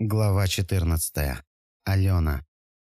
Глава 14. Алена.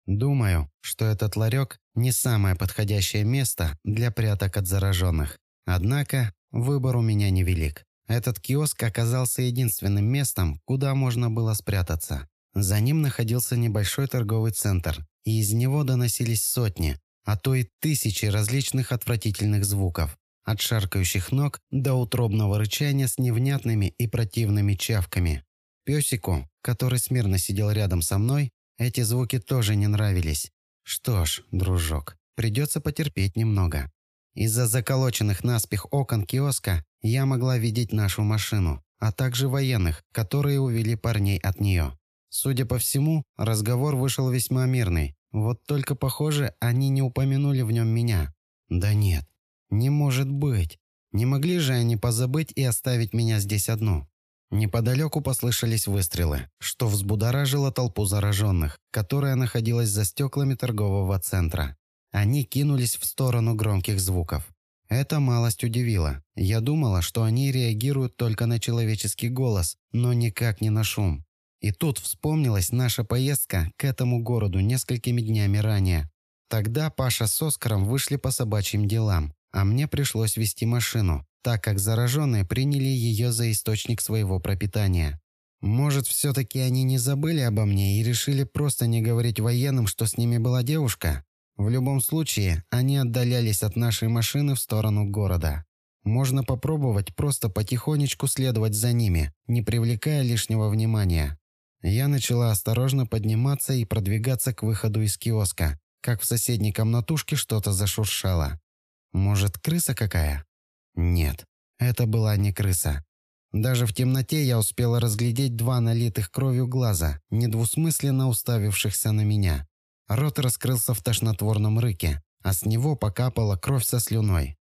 Думаю, что этот ларек не самое подходящее место для пряток от зараженных. Однако выбор у меня невелик. Этот киоск оказался единственным местом, куда можно было спрятаться. За ним находился небольшой торговый центр, и из него доносились сотни, а то и тысячи различных отвратительных звуков. От шаркающих ног до утробного рычания с невнятными и противными чавками. Песику, который смирно сидел рядом со мной, эти звуки тоже не нравились. Что ж, дружок, придется потерпеть немного. Из-за заколоченных наспех окон киоска я могла видеть нашу машину, а также военных, которые увели парней от нее. Судя по всему, разговор вышел весьма мирный. Вот только, похоже, они не упомянули в нем меня. Да нет, не может быть. Не могли же они позабыть и оставить меня здесь одну? Неподалеку послышались выстрелы, что взбудоражило толпу зараженных, которая находилась за стеклами торгового центра. Они кинулись в сторону громких звуков. Это малость удивило. Я думала, что они реагируют только на человеческий голос, но никак не на шум. И тут вспомнилась наша поездка к этому городу несколькими днями ранее. Тогда Паша с Оскаром вышли по собачьим делам, а мне пришлось вести машину, так как зараженные приняли ее за источник своего пропитания. Может, все-таки они не забыли обо мне и решили просто не говорить военным, что с ними была девушка? В любом случае, они отдалялись от нашей машины в сторону города. Можно попробовать просто потихонечку следовать за ними, не привлекая лишнего внимания. Я начала осторожно подниматься и продвигаться к выходу из киоска, как в соседней комнатушке что-то зашуршало. Может, крыса какая? Нет, это была не крыса. Даже в темноте я успела разглядеть два налитых кровью глаза, недвусмысленно уставившихся на меня. Рот раскрылся в тошнотворном рыке, а с него покапала кровь со слюной.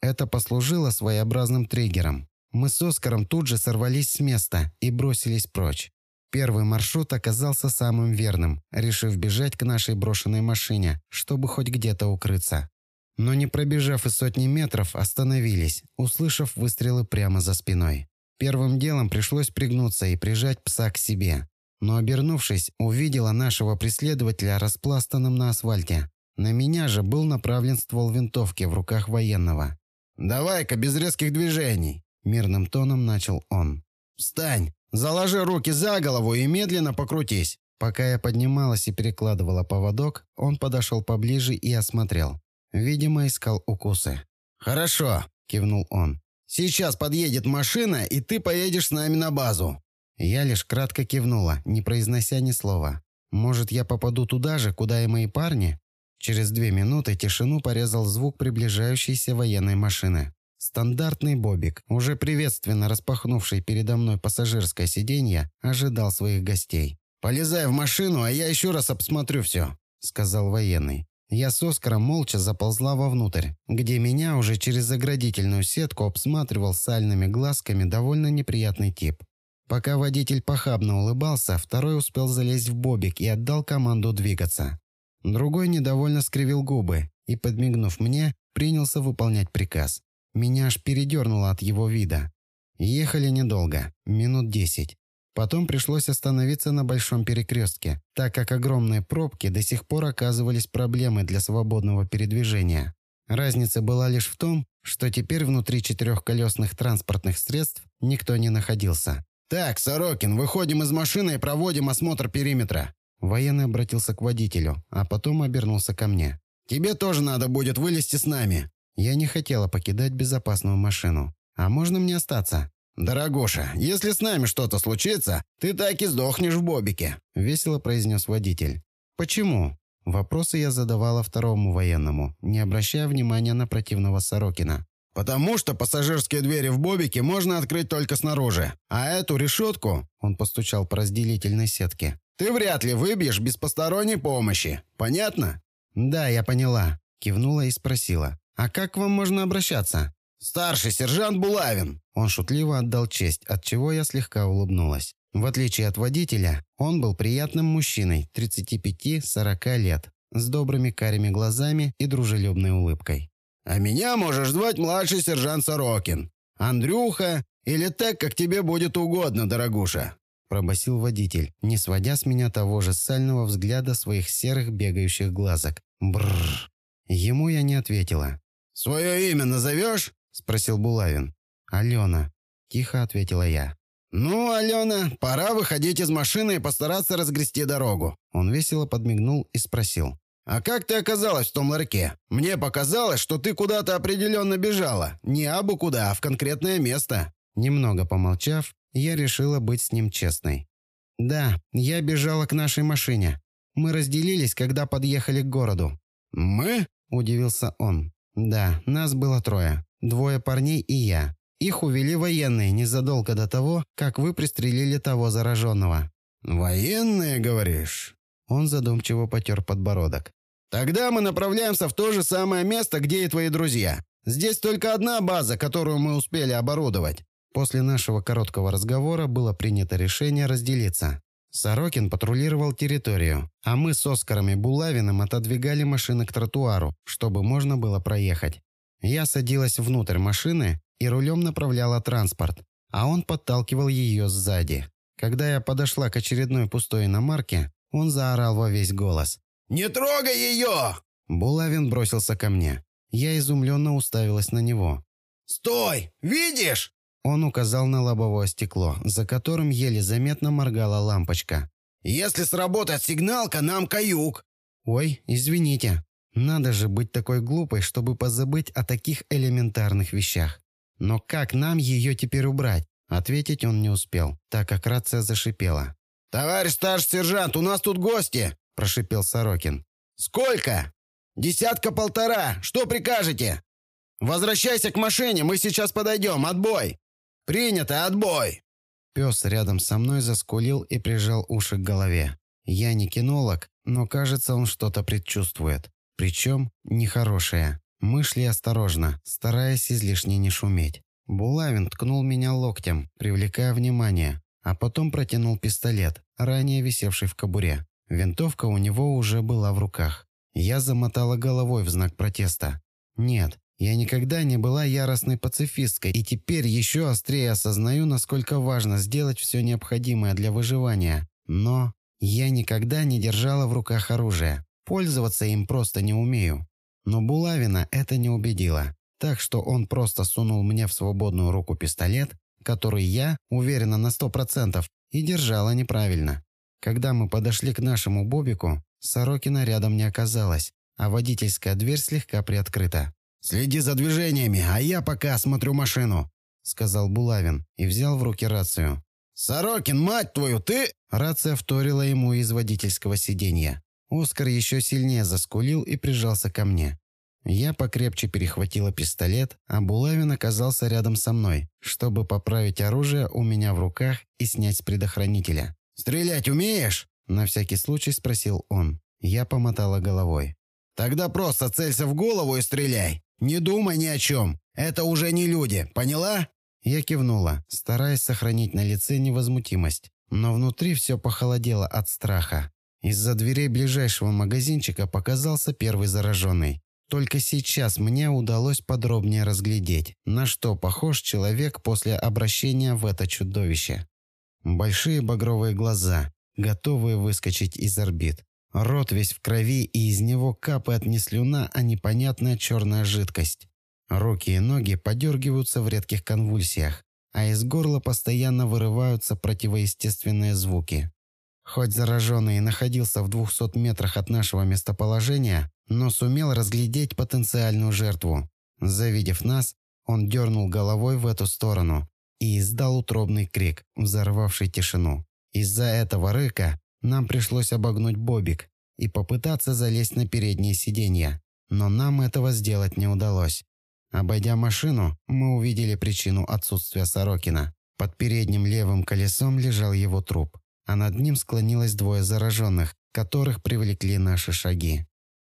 Это послужило своеобразным триггером. Мы с Оскаром тут же сорвались с места и бросились прочь. Первый маршрут оказался самым верным, решив бежать к нашей брошенной машине, чтобы хоть где-то укрыться. Но не пробежав и сотни метров, остановились, услышав выстрелы прямо за спиной. Первым делом пришлось пригнуться и прижать пса к себе. Но обернувшись, увидела нашего преследователя распластанным на асфальте. На меня же был направлен ствол винтовки в руках военного. «Давай-ка, без резких движений!» – мирным тоном начал он. «Встань! Заложи руки за голову и медленно покрутись!» Пока я поднималась и перекладывала поводок, он подошел поближе и осмотрел. Видимо, искал укусы. «Хорошо», – кивнул он. «Сейчас подъедет машина, и ты поедешь с нами на базу». Я лишь кратко кивнула, не произнося ни слова. «Может, я попаду туда же, куда и мои парни?» Через две минуты тишину порезал звук приближающейся военной машины. Стандартный бобик, уже приветственно распахнувший передо мной пассажирское сиденье, ожидал своих гостей. «Полезай в машину, а я еще раз обсмотрю все», — сказал военный. Я с Оскаром молча заползла вовнутрь, где меня уже через заградительную сетку обсматривал сальными глазками довольно неприятный тип. Пока водитель похабно улыбался, второй успел залезть в бобик и отдал команду двигаться. Другой недовольно скривил губы и, подмигнув мне, принялся выполнять приказ. Меня аж передернуло от его вида. Ехали недолго, минут десять. Потом пришлось остановиться на большом перекрестке, так как огромные пробки до сих пор оказывались проблемой для свободного передвижения. Разница была лишь в том, что теперь внутри четырехколесных транспортных средств никто не находился. «Так, Сорокин, выходим из машины и проводим осмотр периметра». Военный обратился к водителю, а потом обернулся ко мне. «Тебе тоже надо будет вылезти с нами». Я не хотела покидать безопасную машину. «А можно мне остаться?» «Дорогуша, если с нами что-то случится, ты так и сдохнешь в бобике», – весело произнес водитель. «Почему?» Вопросы я задавала второму военному, не обращая внимания на противного Сорокина. «Потому что пассажирские двери в бобике можно открыть только снаружи, а эту решетку...» Он постучал по разделительной сетке. «Ты вряд ли выбьешь без посторонней помощи. Понятно?» «Да, я поняла», – кивнула и спросила. «А как к вам можно обращаться?» «Старший сержант Булавин!» Он шутливо отдал честь, от чего я слегка улыбнулась. В отличие от водителя, он был приятным мужчиной 35-40 лет, с добрыми карими глазами и дружелюбной улыбкой. «А меня можешь звать младший сержант Сорокин. Андрюха или так, как тебе будет угодно, дорогуша. пробасил водитель, не сводя с меня того же сального взгляда своих серых бегающих глазок. Бррр. Ему я не ответила. «Свое имя назовешь?» – спросил Булавин. «Алена», – тихо ответила я. «Ну, Алена, пора выходить из машины и постараться разгрести дорогу». Он весело подмигнул и спросил. «А как ты оказалась в том ларьке? Мне показалось, что ты куда-то определенно бежала. Не абы куда, а в конкретное место». Немного помолчав, я решила быть с ним честной. «Да, я бежала к нашей машине. Мы разделились, когда подъехали к городу». «Мы?» – удивился он. «Да, нас было трое. Двое парней и я. Их увели военные незадолго до того, как вы пристрелили того зараженного». «Военные, говоришь?» Он задумчиво потер подбородок. «Тогда мы направляемся в то же самое место, где и твои друзья. Здесь только одна база, которую мы успели оборудовать». После нашего короткого разговора было принято решение разделиться. Сорокин патрулировал территорию, а мы с Оскаром и Булавиным отодвигали машины к тротуару, чтобы можно было проехать. Я садилась внутрь машины и рулем направляла транспорт, а он подталкивал ее сзади. Когда я подошла к очередной пустой иномарке, он заорал во весь голос. «Не трогай ее!» Булавин бросился ко мне. Я изумленно уставилась на него. «Стой! Видишь?» Он указал на лобовое стекло, за которым еле заметно моргала лампочка. «Если сработает сигналка, нам каюк!» «Ой, извините. Надо же быть такой глупой, чтобы позабыть о таких элементарных вещах. Но как нам ее теперь убрать?» Ответить он не успел, так как рация зашипела. «Товарищ старший сержант, у нас тут гости!» – прошипел Сорокин. «Сколько?» «Десятка-полтора. Что прикажете?» «Возвращайся к машине, мы сейчас подойдем. Отбой!» «Принято! Отбой!» Пес рядом со мной заскулил и прижал уши к голове. Я не кинолог, но кажется, он что-то предчувствует. Причем нехорошее. Мы шли осторожно, стараясь излишне не шуметь. Булавин ткнул меня локтем, привлекая внимание, а потом протянул пистолет, ранее висевший в кобуре. Винтовка у него уже была в руках. Я замотала головой в знак протеста. Нет, я никогда не была яростной пацифисткой и теперь еще острее осознаю, насколько важно сделать все необходимое для выживания. Но я никогда не держала в руках оружие. Пользоваться им просто не умею. Но Булавина это не убедило. Так что он просто сунул мне в свободную руку пистолет, который я, уверена на сто процентов, и держала неправильно. Когда мы подошли к нашему Бобику, Сорокина рядом не оказалось, а водительская дверь слегка приоткрыта. «Следи за движениями, а я пока осмотрю машину», — сказал Булавин и взял в руки рацию. «Сорокин, мать твою, ты...» Рация вторила ему из водительского сиденья. Оскар еще сильнее заскулил и прижался ко мне. Я покрепче перехватила пистолет, а Булавин оказался рядом со мной, чтобы поправить оружие у меня в руках и снять с предохранителя. «Стрелять умеешь?» – на всякий случай спросил он. Я помотала головой. «Тогда просто целься в голову и стреляй. Не думай ни о чем. Это уже не люди, поняла?» Я кивнула, стараясь сохранить на лице невозмутимость. Но внутри все похолодело от страха. Из-за дверей ближайшего магазинчика показался первый зараженный. Только сейчас мне удалось подробнее разглядеть, на что похож человек после обращения в это чудовище. Большие багровые глаза, готовые выскочить из орбит. Рот весь в крови, и из него капает не слюна, а непонятная черная жидкость. Руки и ноги подергиваются в редких конвульсиях, а из горла постоянно вырываются противоестественные звуки. Хоть зараженный находился в 200 метрах от нашего местоположения, но сумел разглядеть потенциальную жертву. Завидев нас, он дернул головой в эту сторону и издал утробный крик, взорвавший тишину. Из-за этого рыка нам пришлось обогнуть Бобик и попытаться залезть на переднее сиденье, но нам этого сделать не удалось. Обойдя машину, мы увидели причину отсутствия Сорокина. Под передним левым колесом лежал его труп, а над ним склонилось двое зараженных, которых привлекли наши шаги.